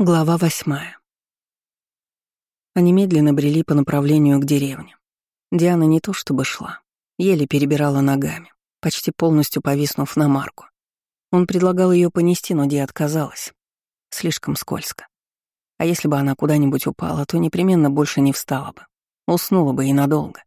Глава восьмая. Они медленно брели по направлению к деревне. Диана не то чтобы шла, еле перебирала ногами, почти полностью повиснув на Марку. Он предлагал ее понести, но Ди отказалась. Слишком скользко. А если бы она куда-нибудь упала, то непременно больше не встала бы. Уснула бы и надолго.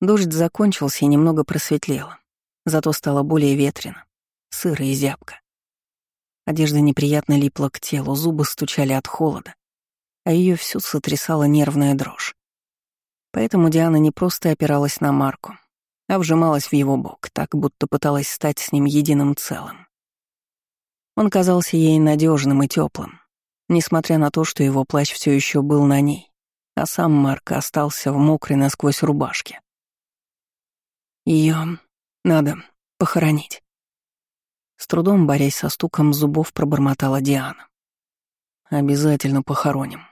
Дождь закончился и немного просветлело. Зато стало более ветрено, сыро и зябко. Одежда неприятно липла к телу, зубы стучали от холода, а ее всю сотрясала нервная дрожь. Поэтому Диана не просто опиралась на Марку, а вжималась в его бок, так будто пыталась стать с ним единым целым. Он казался ей надежным и теплым, несмотря на то, что его плащ все еще был на ней, а сам Марк остался в мокрой насквозь рубашке. Ее надо похоронить. С трудом, борясь со стуком зубов, пробормотала Диана. «Обязательно похороним.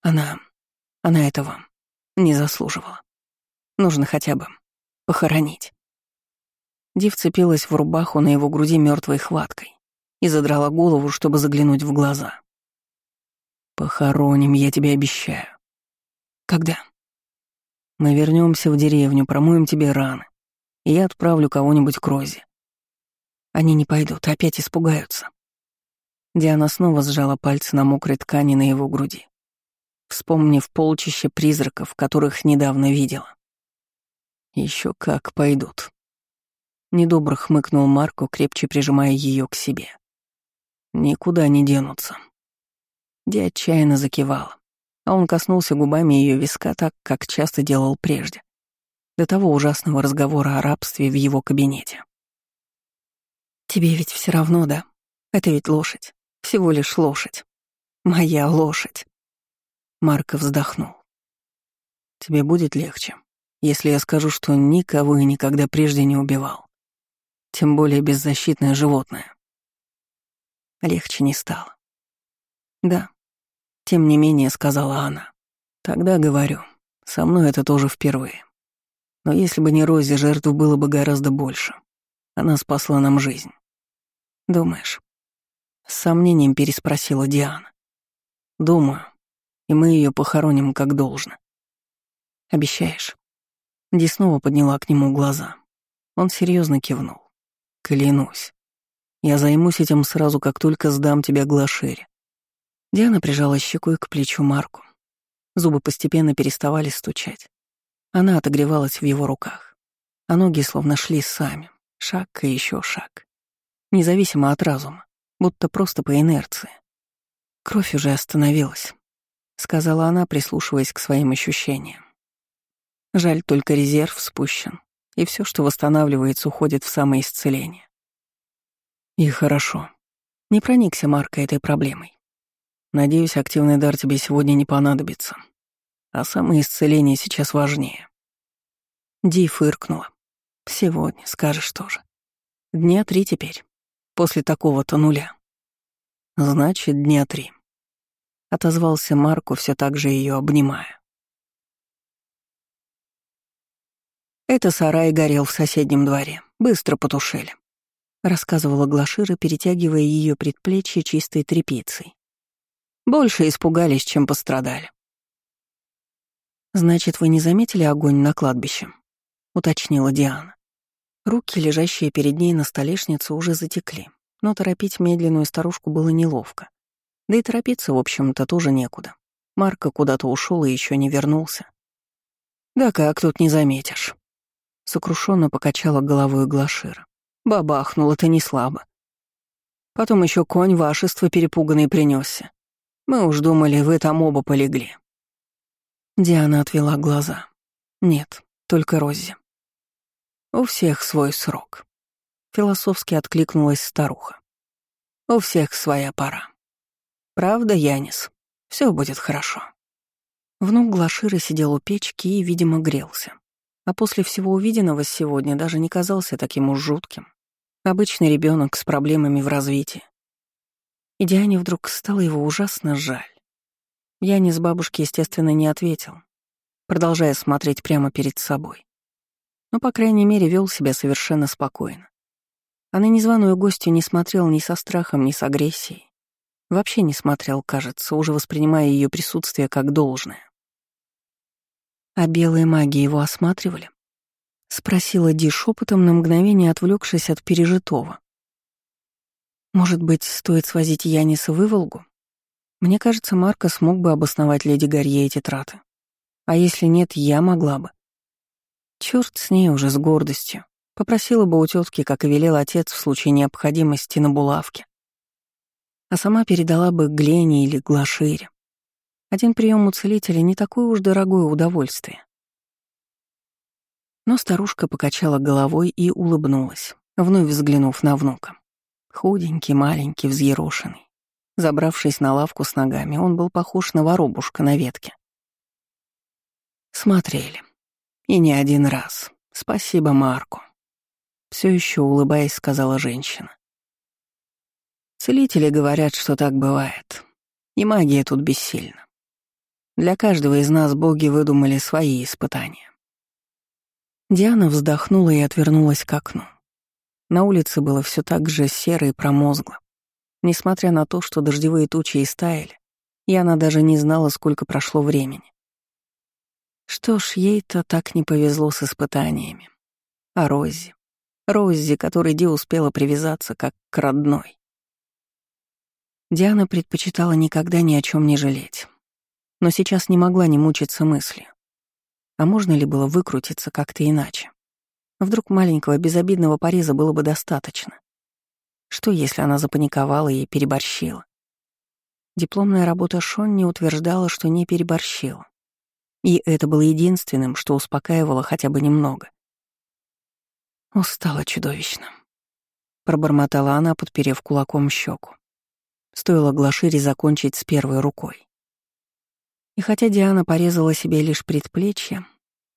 Она... она этого не заслуживала. Нужно хотя бы похоронить». Ди вцепилась в рубаху на его груди мертвой хваткой и задрала голову, чтобы заглянуть в глаза. «Похороним, я тебе обещаю». «Когда?» «Мы вернемся в деревню, промоем тебе раны, и я отправлю кого-нибудь к Розе. Они не пойдут, опять испугаются. Диана снова сжала пальцы на мокрой ткани на его груди, вспомнив полчище призраков, которых недавно видела. Еще как пойдут. Недобро хмыкнул Марко, крепче прижимая ее к себе. Никуда не денутся. Ди отчаянно закивала, а он коснулся губами ее виска так, как часто делал прежде, до того ужасного разговора о рабстве в его кабинете. Тебе ведь все равно, да? Это ведь лошадь. Всего лишь лошадь. Моя лошадь. Марко вздохнул. Тебе будет легче, если я скажу, что никого и никогда прежде не убивал. Тем более беззащитное животное. Легче не стало. Да, тем не менее, сказала она. Тогда говорю, со мной это тоже впервые. Но если бы не Рози, жертв было бы гораздо больше. Она спасла нам жизнь. «Думаешь?» С сомнением переспросила Диана. «Думаю. И мы ее похороним как должно». «Обещаешь?» Ди снова подняла к нему глаза. Он серьезно кивнул. «Клянусь. Я займусь этим сразу, как только сдам тебя Глашере». Диана прижала щекой к плечу Марку. Зубы постепенно переставали стучать. Она отогревалась в его руках, а ноги словно шли сами, шаг и еще шаг независимо от разума, будто просто по инерции. Кровь уже остановилась, сказала она, прислушиваясь к своим ощущениям. Жаль, только резерв спущен, и все, что восстанавливается, уходит в самоисцеление. И хорошо. Не проникся, Марка, этой проблемой. Надеюсь, активный дар тебе сегодня не понадобится. А самоисцеление сейчас важнее. Ди фыркнула. Сегодня, скажешь тоже. Дня три теперь после такого-то нуля. Значит, дня три. Отозвался Марку, все так же ее обнимая. Это сарай горел в соседнем дворе. Быстро потушили. Рассказывала Глашира, перетягивая ее предплечье чистой тряпицей. Больше испугались, чем пострадали. «Значит, вы не заметили огонь на кладбище?» — уточнила Диана. Руки, лежащие перед ней на столешнице, уже затекли, но торопить медленную старушку было неловко. Да и торопиться, в общем-то, тоже некуда. Марка куда-то ушел и еще не вернулся. «Да как тут не заметишь?» Сокрушенно покачала головой Глашира. «Бабахнуло ты не слабо. Потом еще конь вашество перепуганный принесся. Мы уж думали, вы там оба полегли». Диана отвела глаза. «Нет, только Роззи. У всех свой срок. Философски откликнулась старуха. У всех своя пора. Правда, Янис? Все будет хорошо. Внук Глашира сидел у печки и, видимо, грелся. А после всего увиденного сегодня даже не казался таким уж жутким. Обычный ребенок с проблемами в развитии. И Диане вдруг стало его ужасно жаль. Янис бабушке, естественно, не ответил, продолжая смотреть прямо перед собой но, по крайней мере, вел себя совершенно спокойно. А на незваную гостью не смотрел ни со страхом, ни с агрессией. Вообще не смотрел, кажется, уже воспринимая ее присутствие как должное. «А белые маги его осматривали?» — спросила Ди шепотом на мгновение, отвлекшись от пережитого. «Может быть, стоит свозить Яниса в Иволгу? Мне кажется, Марко смог бы обосновать леди Гарье эти траты. А если нет, я могла бы. Черт с ней уже с гордостью. Попросила бы у тетки, как и велел отец в случае необходимости на булавке. А сама передала бы Глене или Глашире. Один прием у целителя не такое уж дорогое удовольствие. Но старушка покачала головой и улыбнулась, вновь взглянув на внука. Худенький, маленький, взъерошенный. Забравшись на лавку с ногами, он был похож на воробушка на ветке. Смотрели. И не один раз. Спасибо Марку. Все еще улыбаясь, сказала женщина. Целители говорят, что так бывает. И магия тут бессильна. Для каждого из нас боги выдумали свои испытания. Диана вздохнула и отвернулась к окну. На улице было все так же серо и промозгло. Несмотря на то, что дождевые тучи истаяли, и она даже не знала, сколько прошло времени. Что ж, ей-то так не повезло с испытаниями. А Рози? Рози, которой Ди успела привязаться как к родной. Диана предпочитала никогда ни о чем не жалеть. Но сейчас не могла не мучиться мыслью. А можно ли было выкрутиться как-то иначе? Вдруг маленького безобидного пореза было бы достаточно. Что, если она запаниковала и переборщила? Дипломная работа Шонни утверждала, что не переборщила. И это было единственным, что успокаивало хотя бы немного. Устала чудовищно. Пробормотала она, подперев кулаком щеку. Стоило Глашире закончить с первой рукой. И хотя Диана порезала себе лишь предплечье,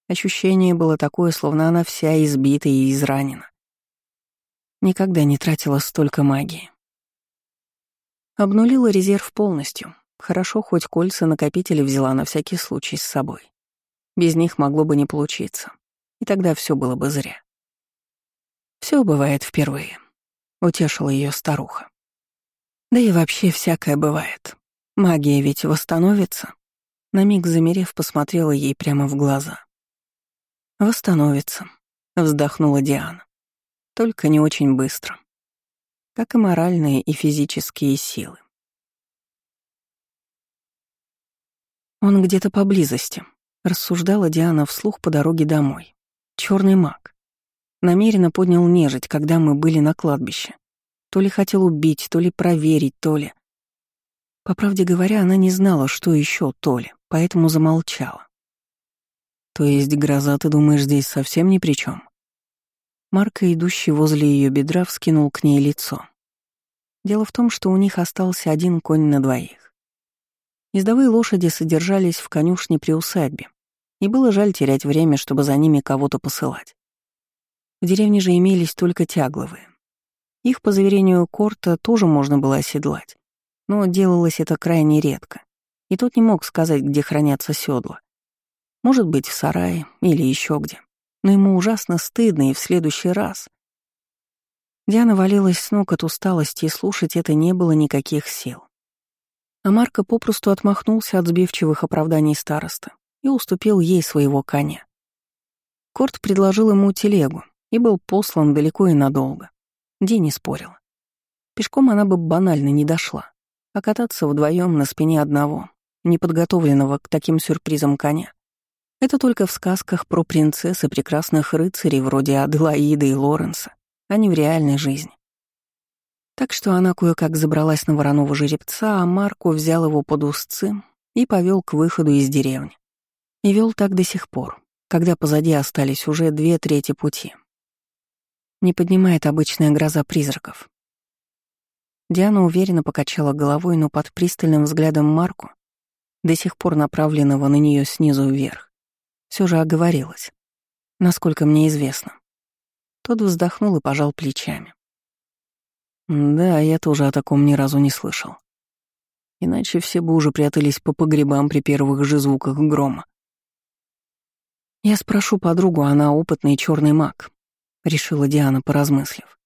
ощущение было такое, словно она вся избита и изранена. Никогда не тратила столько магии. Обнулила резерв полностью. Хорошо, хоть кольца-накопители взяла на всякий случай с собой. Без них могло бы не получиться. И тогда все было бы зря. Все бывает впервые, утешила ее старуха. Да и вообще всякое бывает. Магия ведь восстановится. На миг замерев, посмотрела ей прямо в глаза. «Восстановится», — вздохнула Диана. Только не очень быстро. Как и моральные и физические силы. Он где-то поблизости, рассуждала Диана вслух по дороге домой. Черный маг. Намеренно поднял нежить, когда мы были на кладбище. То ли хотел убить, то ли проверить, то ли... По правде говоря, она не знала, что еще то ли, поэтому замолчала. «То есть гроза, ты думаешь, здесь совсем ни при чем? Марка, идущий возле ее бедра, вскинул к ней лицо. Дело в том, что у них остался один конь на двоих. Ездовые лошади содержались в конюшне при усадьбе, и было жаль терять время, чтобы за ними кого-то посылать. В деревне же имелись только тягловые. Их, по заверению Корта, тоже можно было оседлать, но делалось это крайне редко, и тот не мог сказать, где хранятся седла. Может быть, в сарае или еще где но ему ужасно стыдно и в следующий раз. Диана валилась с ног от усталости, и слушать это не было никаких сил. А Марко попросту отмахнулся от сбивчивых оправданий староста и уступил ей своего коня. Корт предложил ему телегу и был послан далеко и надолго. Ди не спорила. Пешком она бы банально не дошла, а кататься вдвоем на спине одного, неподготовленного к таким сюрпризам коня, это только в сказках про принцесс и прекрасных рыцарей вроде Аделаиды и Лоренса, а не в реальной жизни. Так что она кое-как забралась на вороного жеребца, а Марку взял его под узцы и повел к выходу из деревни. И вел так до сих пор, когда позади остались уже две трети пути. Не поднимает обычная гроза призраков. Диана уверенно покачала головой, но под пристальным взглядом Марку, до сих пор направленного на нее снизу вверх, все же оговорилась. Насколько мне известно. Тот вздохнул и пожал плечами. Да, я тоже о таком ни разу не слышал. Иначе все бы уже прятались по погребам при первых же звуках грома. Я спрошу подругу, она опытный черный маг, решила Диана, поразмыслив.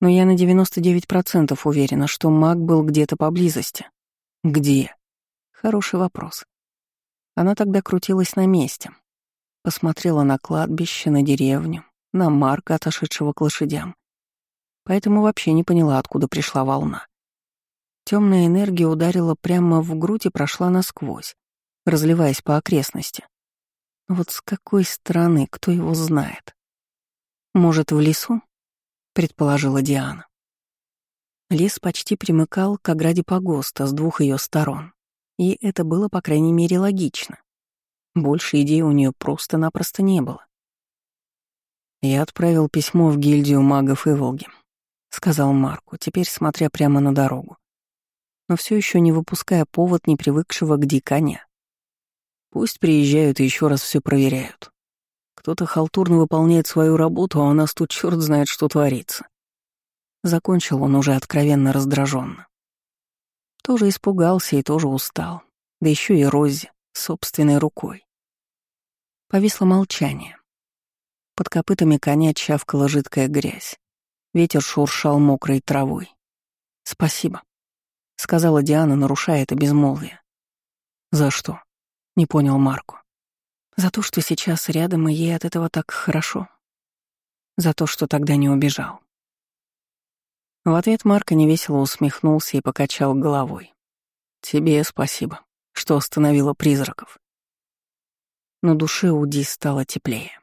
Но я на 99% уверена, что маг был где-то поблизости. Где? Хороший вопрос. Она тогда крутилась на месте. Посмотрела на кладбище, на деревню, на Марка, отошедшего к лошадям. Поэтому вообще не поняла, откуда пришла волна. Темная энергия ударила прямо в грудь и прошла насквозь, разливаясь по окрестности. Вот с какой стороны, кто его знает? Может, в лесу? Предположила Диана. Лес почти примыкал к ограде погоста с двух ее сторон. И это было, по крайней мере, логично. Больше идей у нее просто-напросто не было. «Я отправил письмо в гильдию магов Иволги», — сказал Марку, теперь смотря прямо на дорогу, но все еще не выпуская повод непривыкшего к ди коня. Пусть приезжают и еще раз все проверяют. Кто-то халтурно выполняет свою работу, а у нас тут черт знает, что творится. Закончил он уже откровенно раздраженно. Тоже испугался и тоже устал. Да еще и Рози, собственной рукой. Повисло молчание. Под копытами коня чавкала жидкая грязь. Ветер шуршал мокрой травой. «Спасибо», — сказала Диана, нарушая это безмолвие. «За что?» — не понял Марку. «За то, что сейчас рядом, и ей от этого так хорошо. За то, что тогда не убежал». В ответ Марко невесело усмехнулся и покачал головой. «Тебе спасибо, что остановила призраков». На душе у Ди стало теплее.